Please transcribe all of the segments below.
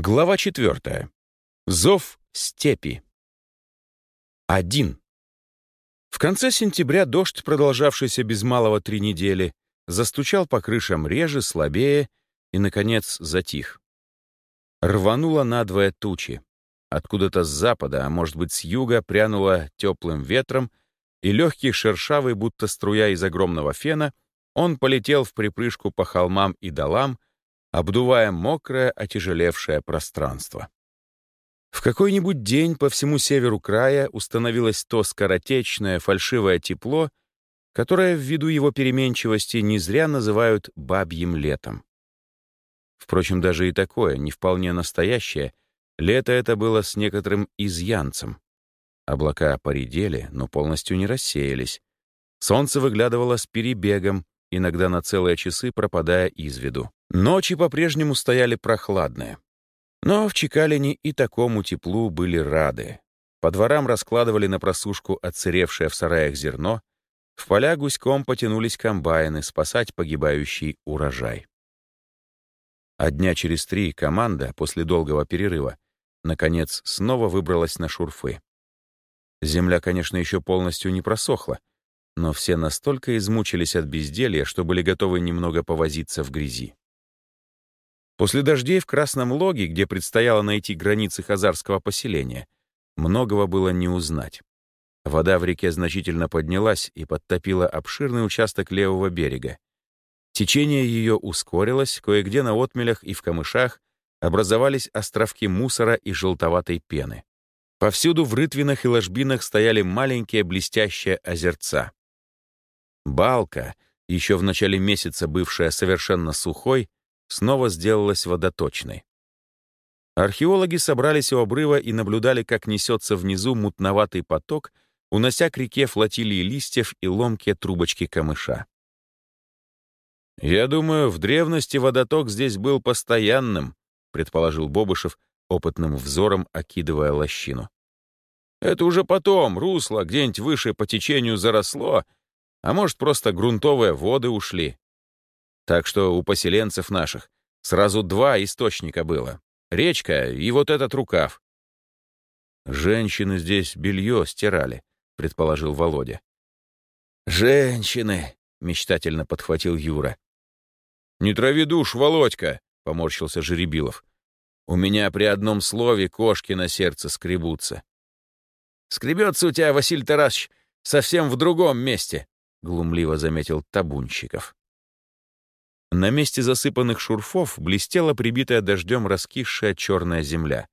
Глава четвертая. Зов степи. Один. В конце сентября дождь, продолжавшийся без малого три недели, застучал по крышам реже, слабее и, наконец, затих. Рвануло надвое тучи. Откуда-то с запада, а может быть с юга, прянуло теплым ветром, и легкий шершавый, будто струя из огромного фена, он полетел в припрыжку по холмам и долам, обдувая мокрое, отяжелевшее пространство. В какой-нибудь день по всему северу края установилось то скоротечное, фальшивое тепло, которое ввиду его переменчивости не зря называют «бабьим летом». Впрочем, даже и такое, не вполне настоящее, лето это было с некоторым изъянцем. Облака поредели, но полностью не рассеялись. Солнце выглядывало с перебегом, иногда на целые часы пропадая из виду. Ночи по-прежнему стояли прохладные. Но в Чекалине и такому теплу были рады. По дворам раскладывали на просушку отсыревшее в сараях зерно, в поля гуськом потянулись комбайны спасать погибающий урожай. А дня через три команда, после долгого перерыва, наконец снова выбралась на шурфы. Земля, конечно, еще полностью не просохла, но все настолько измучились от безделья, что были готовы немного повозиться в грязи. После дождей в Красном Логе, где предстояло найти границы хазарского поселения, многого было не узнать. Вода в реке значительно поднялась и подтопила обширный участок левого берега. Течение ее ускорилось, кое-где на отмелях и в камышах образовались островки мусора и желтоватой пены. Повсюду в рытвинах и ложбинах стояли маленькие блестящие озерца. Балка, еще в начале месяца бывшая совершенно сухой, снова сделалась водоточной. Археологи собрались у обрыва и наблюдали, как несется внизу мутноватый поток, унося к реке флотилии листьев и ломкие трубочки камыша. «Я думаю, в древности водоток здесь был постоянным», предположил Бобышев, опытным взором окидывая лощину. «Это уже потом, русло где-нибудь выше по течению заросло, а может, просто грунтовые воды ушли. Так что у поселенцев наших сразу два источника было. Речка и вот этот рукав. «Женщины здесь белье стирали», — предположил Володя. «Женщины!» — мечтательно подхватил Юра. «Не трави душ, Володька!» — поморщился Жеребилов. «У меня при одном слове кошки на сердце скребутся». «Скребется у тебя, Василий Тарасович, совсем в другом месте», — глумливо заметил Табунщиков. На месте засыпанных шурфов блестела прибитая дождем раскисшая черная земля.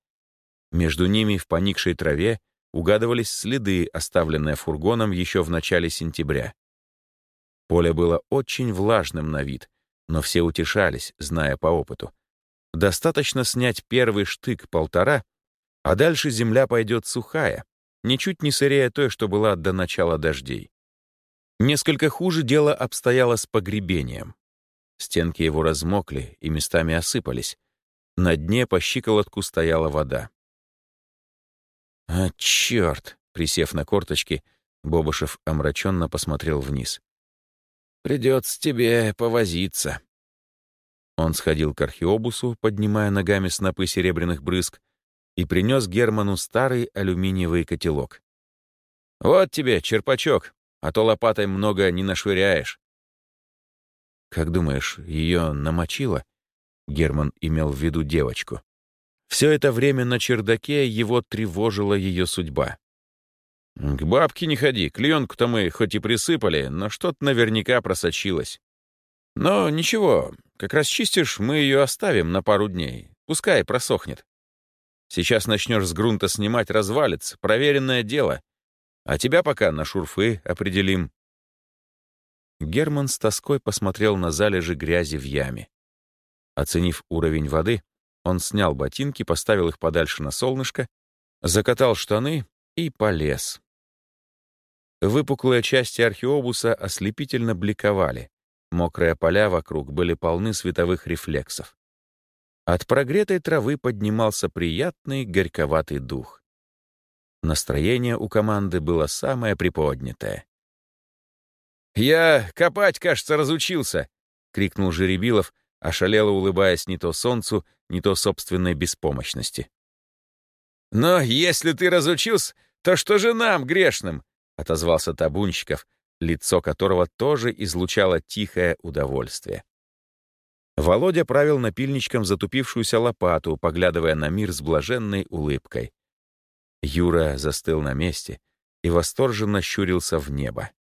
Между ними в поникшей траве угадывались следы, оставленные фургоном еще в начале сентября. Поле было очень влажным на вид, но все утешались, зная по опыту. Достаточно снять первый штык-полтора, а дальше земля пойдет сухая, ничуть не сырее той, что была до начала дождей. Несколько хуже дело обстояло с погребением. Стенки его размокли и местами осыпались. На дне по щиколотку стояла вода. «А, черт!» — присев на корточки, Бобышев омраченно посмотрел вниз. «Придется тебе повозиться». Он сходил к археобусу, поднимая ногами снопы серебряных брызг, и принес Герману старый алюминиевый котелок. «Вот тебе, черпачок, а то лопатой много не нашвыряешь. Как думаешь, ее намочило? Герман имел в виду девочку. Все это время на чердаке его тревожила ее судьба. «К бабке не ходи, клеенку-то мы хоть и присыпали, но что-то наверняка просочилось. Но ничего, как расчистишь, мы ее оставим на пару дней, пускай просохнет. Сейчас начнешь с грунта снимать, развалится, проверенное дело. А тебя пока на шурфы определим. Герман с тоской посмотрел на залежи грязи в яме. Оценив уровень воды, он снял ботинки, поставил их подальше на солнышко, закатал штаны и полез. Выпуклые части археобуса ослепительно бликовали. Мокрые поля вокруг были полны световых рефлексов. От прогретой травы поднимался приятный горьковатый дух. Настроение у команды было самое приподнятое. «Я копать, кажется, разучился!» — крикнул Жеребилов, ошалело улыбаясь не то солнцу, не то собственной беспомощности. «Но если ты разучился, то что же нам, грешным?» — отозвался Табунщиков, лицо которого тоже излучало тихое удовольствие. Володя правил напильничком затупившуюся лопату, поглядывая на мир с блаженной улыбкой. Юра застыл на месте и восторженно щурился в небо.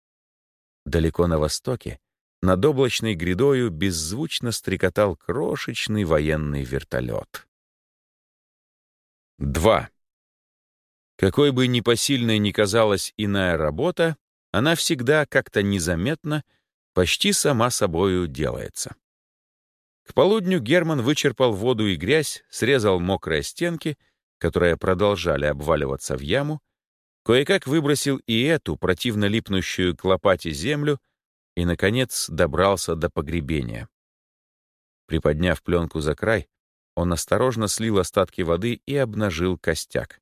Далеко на востоке, над облачной грядою, беззвучно стрекотал крошечный военный вертолет. 2. Какой бы непосильной ни казалась иная работа, она всегда как-то незаметно, почти сама собою делается. К полудню Герман вычерпал воду и грязь, срезал мокрые стенки, которые продолжали обваливаться в яму, кое-как выбросил и эту противно липнущую к лопате землю и, наконец, добрался до погребения. Приподняв пленку за край, он осторожно слил остатки воды и обнажил костяк.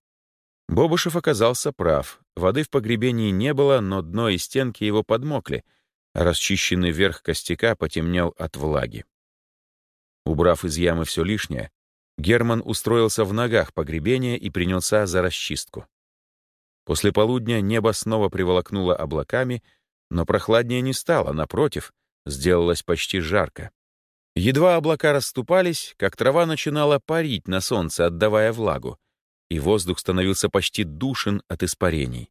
Бобышев оказался прав. Воды в погребении не было, но дно и стенки его подмокли, а расчищенный верх костяка потемнел от влаги. Убрав из ямы все лишнее, Герман устроился в ногах погребения и принялся за расчистку. После полудня небо снова приволокнуло облаками, но прохладнее не стало, напротив, сделалось почти жарко. Едва облака расступались, как трава начинала парить на солнце, отдавая влагу, и воздух становился почти душен от испарений.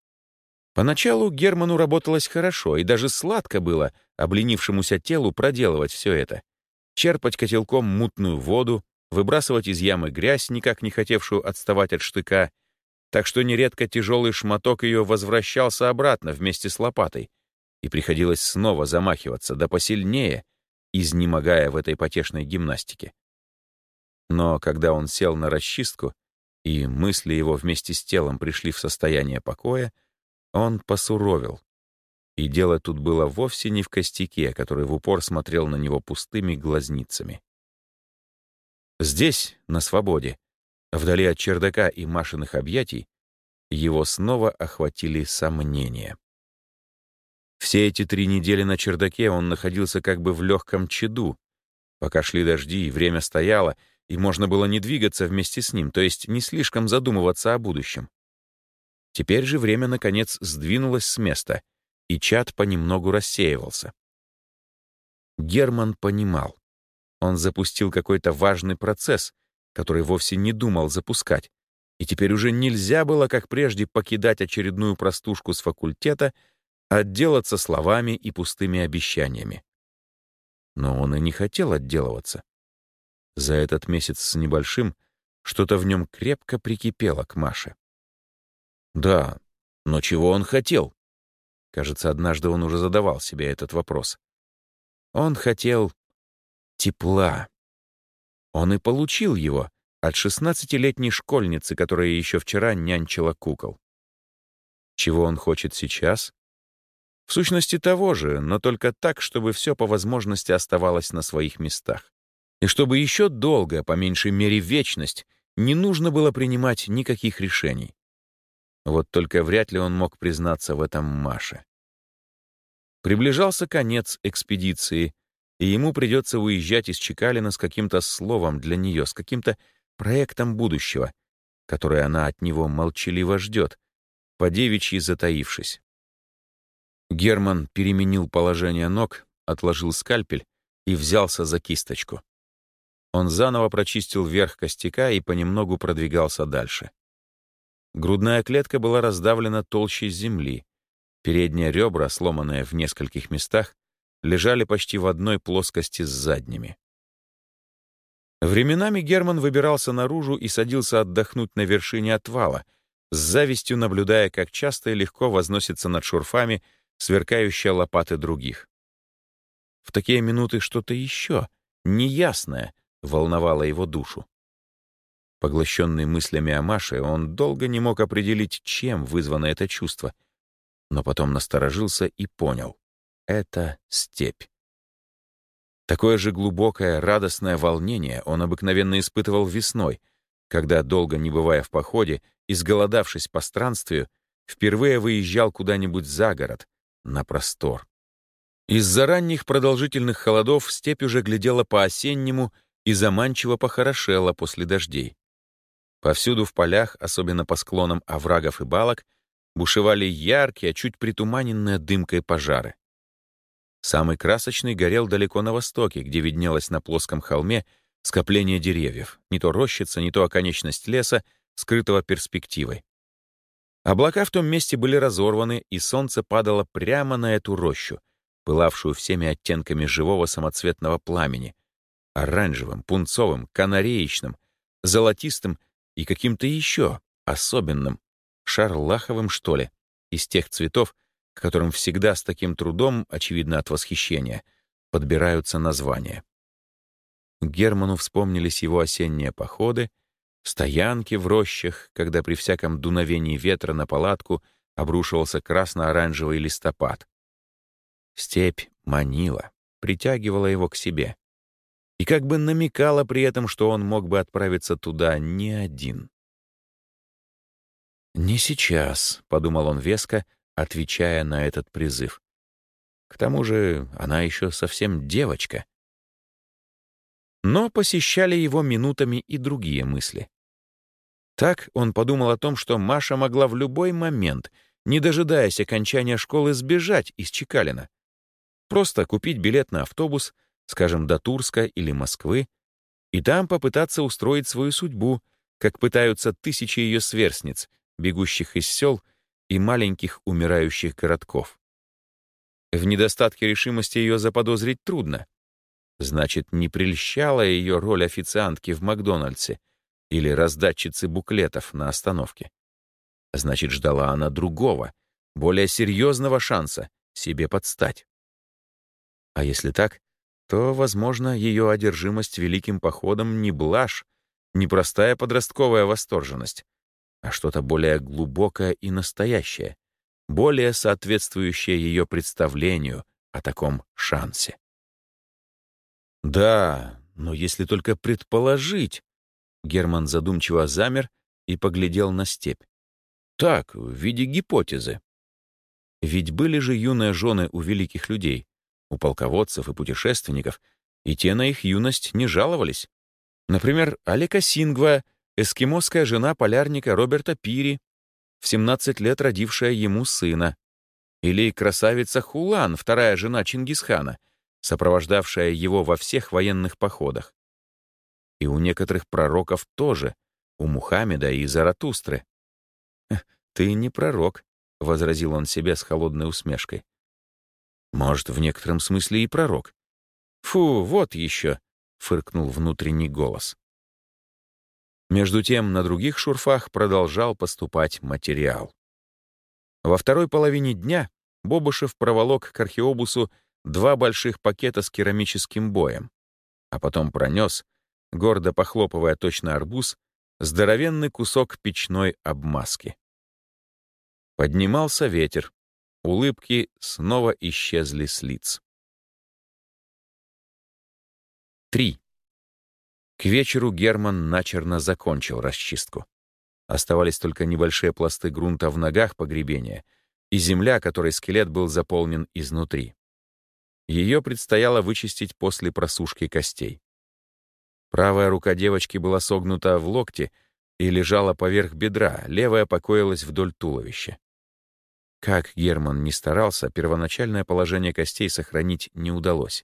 Поначалу Герману работалось хорошо, и даже сладко было обленившемуся телу проделывать все это. Черпать котелком мутную воду, выбрасывать из ямы грязь, никак не хотевшую отставать от штыка, так что нередко тяжелый шматок ее возвращался обратно вместе с лопатой, и приходилось снова замахиваться, да посильнее, изнемогая в этой потешной гимнастике. Но когда он сел на расчистку, и мысли его вместе с телом пришли в состояние покоя, он посуровил. И дело тут было вовсе не в костяке, который в упор смотрел на него пустыми глазницами. Здесь, на свободе, вдали от чердака и Машиных объятий, его снова охватили сомнения. Все эти три недели на чердаке он находился как бы в легком чаду. Пока шли дожди и время стояло, и можно было не двигаться вместе с ним, то есть не слишком задумываться о будущем. Теперь же время, наконец, сдвинулось с места, и чад понемногу рассеивался. Герман понимал. Он запустил какой-то важный процесс, который вовсе не думал запускать, и теперь уже нельзя было, как прежде, покидать очередную простушку с факультета — отделаться словами и пустыми обещаниями. Но он и не хотел отделываться. За этот месяц с небольшим что-то в нем крепко прикипело к Маше. Да, но чего он хотел? Кажется, однажды он уже задавал себе этот вопрос. Он хотел тепла. Он и получил его от шестнадцатилетней школьницы, которая еще вчера нянчила кукол. Чего он хочет сейчас? В сущности того же, но только так, чтобы все по возможности оставалось на своих местах. И чтобы еще долго, по меньшей мере вечность, не нужно было принимать никаких решений. Вот только вряд ли он мог признаться в этом Маше. Приближался конец экспедиции, и ему придется уезжать из Чекалина с каким-то словом для нее, с каким-то проектом будущего, которое она от него молчаливо ждет, по девичьи затаившись. Герман переменил положение ног, отложил скальпель и взялся за кисточку. Он заново прочистил верх костяка и понемногу продвигался дальше. Грудная клетка была раздавлена толщей земли. Передние ребра, сломанные в нескольких местах, лежали почти в одной плоскости с задними. Временами Герман выбирался наружу и садился отдохнуть на вершине отвала, с завистью наблюдая, как часто и легко возносится над шурфами сверкающая лопаты других. В такие минуты что-то еще, неясное, волновало его душу. Поглощенный мыслями о Маше, он долго не мог определить, чем вызвано это чувство, но потом насторожился и понял — это степь. Такое же глубокое, радостное волнение он обыкновенно испытывал весной, когда, долго не бывая в походе, изголодавшись по странствию, впервые выезжал куда-нибудь за город, на простор. Из-за ранних продолжительных холодов степь уже глядела по-осеннему и заманчиво похорошела после дождей. Повсюду в полях, особенно по склонам оврагов и балок, бушевали яркие, чуть притуманенные дымкой пожары. Самый красочный горел далеко на востоке, где виднелось на плоском холме скопление деревьев, не то рощица, не то оконечность леса, скрытого перспективой. Облака в том месте были разорваны, и солнце падало прямо на эту рощу, пылавшую всеми оттенками живого самоцветного пламени, оранжевым, пунцовым, канареечным, золотистым и каким-то еще особенным, шарлаховым, что ли, из тех цветов, к которым всегда с таким трудом, очевидно от восхищения, подбираются названия. Герману вспомнились его осенние походы, стоянки в рощах, когда при всяком дуновении ветра на палатку обрушивался красно-оранжевый листопад. Степь манила, притягивала его к себе и как бы намекала при этом, что он мог бы отправиться туда не один. «Не сейчас», — подумал он веско, отвечая на этот призыв. «К тому же она еще совсем девочка». Но посещали его минутами и другие мысли. Так он подумал о том, что Маша могла в любой момент, не дожидаясь окончания школы, сбежать из Чекалина. Просто купить билет на автобус — скажем, до Турска или Москвы, и там попытаться устроить свою судьбу, как пытаются тысячи ее сверстниц, бегущих из сел и маленьких умирающих городков. В недостатке решимости ее заподозрить трудно. Значит, не прельщала ее роль официантки в Макдональдсе или раздатчицы буклетов на остановке. Значит, ждала она другого, более серьезного шанса себе подстать. А если так, то, возможно, ее одержимость великим походом не блажь, не простая подростковая восторженность, а что-то более глубокое и настоящее, более соответствующее ее представлению о таком шансе. «Да, но если только предположить...» Герман задумчиво замер и поглядел на степь. «Так, в виде гипотезы. Ведь были же юные жены у великих людей, у полководцев и путешественников, и те на их юность не жаловались. Например, Алика Сингва, эскимосская жена полярника Роберта Пири, в 17 лет родившая ему сына. Или красавица Хулан, вторая жена Чингисхана, сопровождавшая его во всех военных походах. И у некоторых пророков тоже, у Мухаммеда и Заратустры. «Ты не пророк», — возразил он себе с холодной усмешкой. Может, в некотором смысле и пророк. «Фу, вот еще!» — фыркнул внутренний голос. Между тем, на других шурфах продолжал поступать материал. Во второй половине дня Бобышев проволок к археобусу два больших пакета с керамическим боем, а потом пронес, гордо похлопывая точно арбуз, здоровенный кусок печной обмазки. Поднимался ветер, Улыбки снова исчезли с лиц. 3. К вечеру Герман начерно закончил расчистку. Оставались только небольшие пласты грунта в ногах погребения и земля, которой скелет был заполнен изнутри. Ее предстояло вычистить после просушки костей. Правая рука девочки была согнута в локте и лежала поверх бедра, левая покоилась вдоль туловища. Как Герман не старался, первоначальное положение костей сохранить не удалось.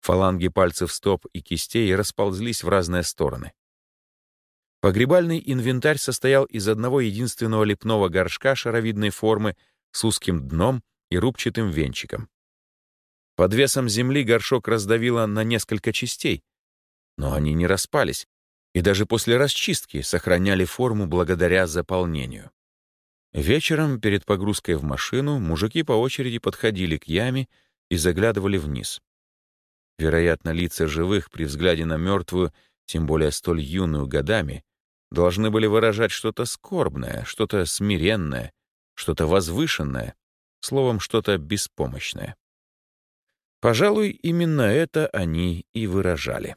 Фаланги пальцев стоп и кистей расползлись в разные стороны. Погребальный инвентарь состоял из одного единственного лепного горшка шаровидной формы с узким дном и рубчатым венчиком. Под весом земли горшок раздавило на несколько частей, но они не распались и даже после расчистки сохраняли форму благодаря заполнению. Вечером, перед погрузкой в машину, мужики по очереди подходили к яме и заглядывали вниз. Вероятно, лица живых при взгляде на мертвую, тем более столь юную годами, должны были выражать что-то скорбное, что-то смиренное, что-то возвышенное, словом, что-то беспомощное. Пожалуй, именно это они и выражали.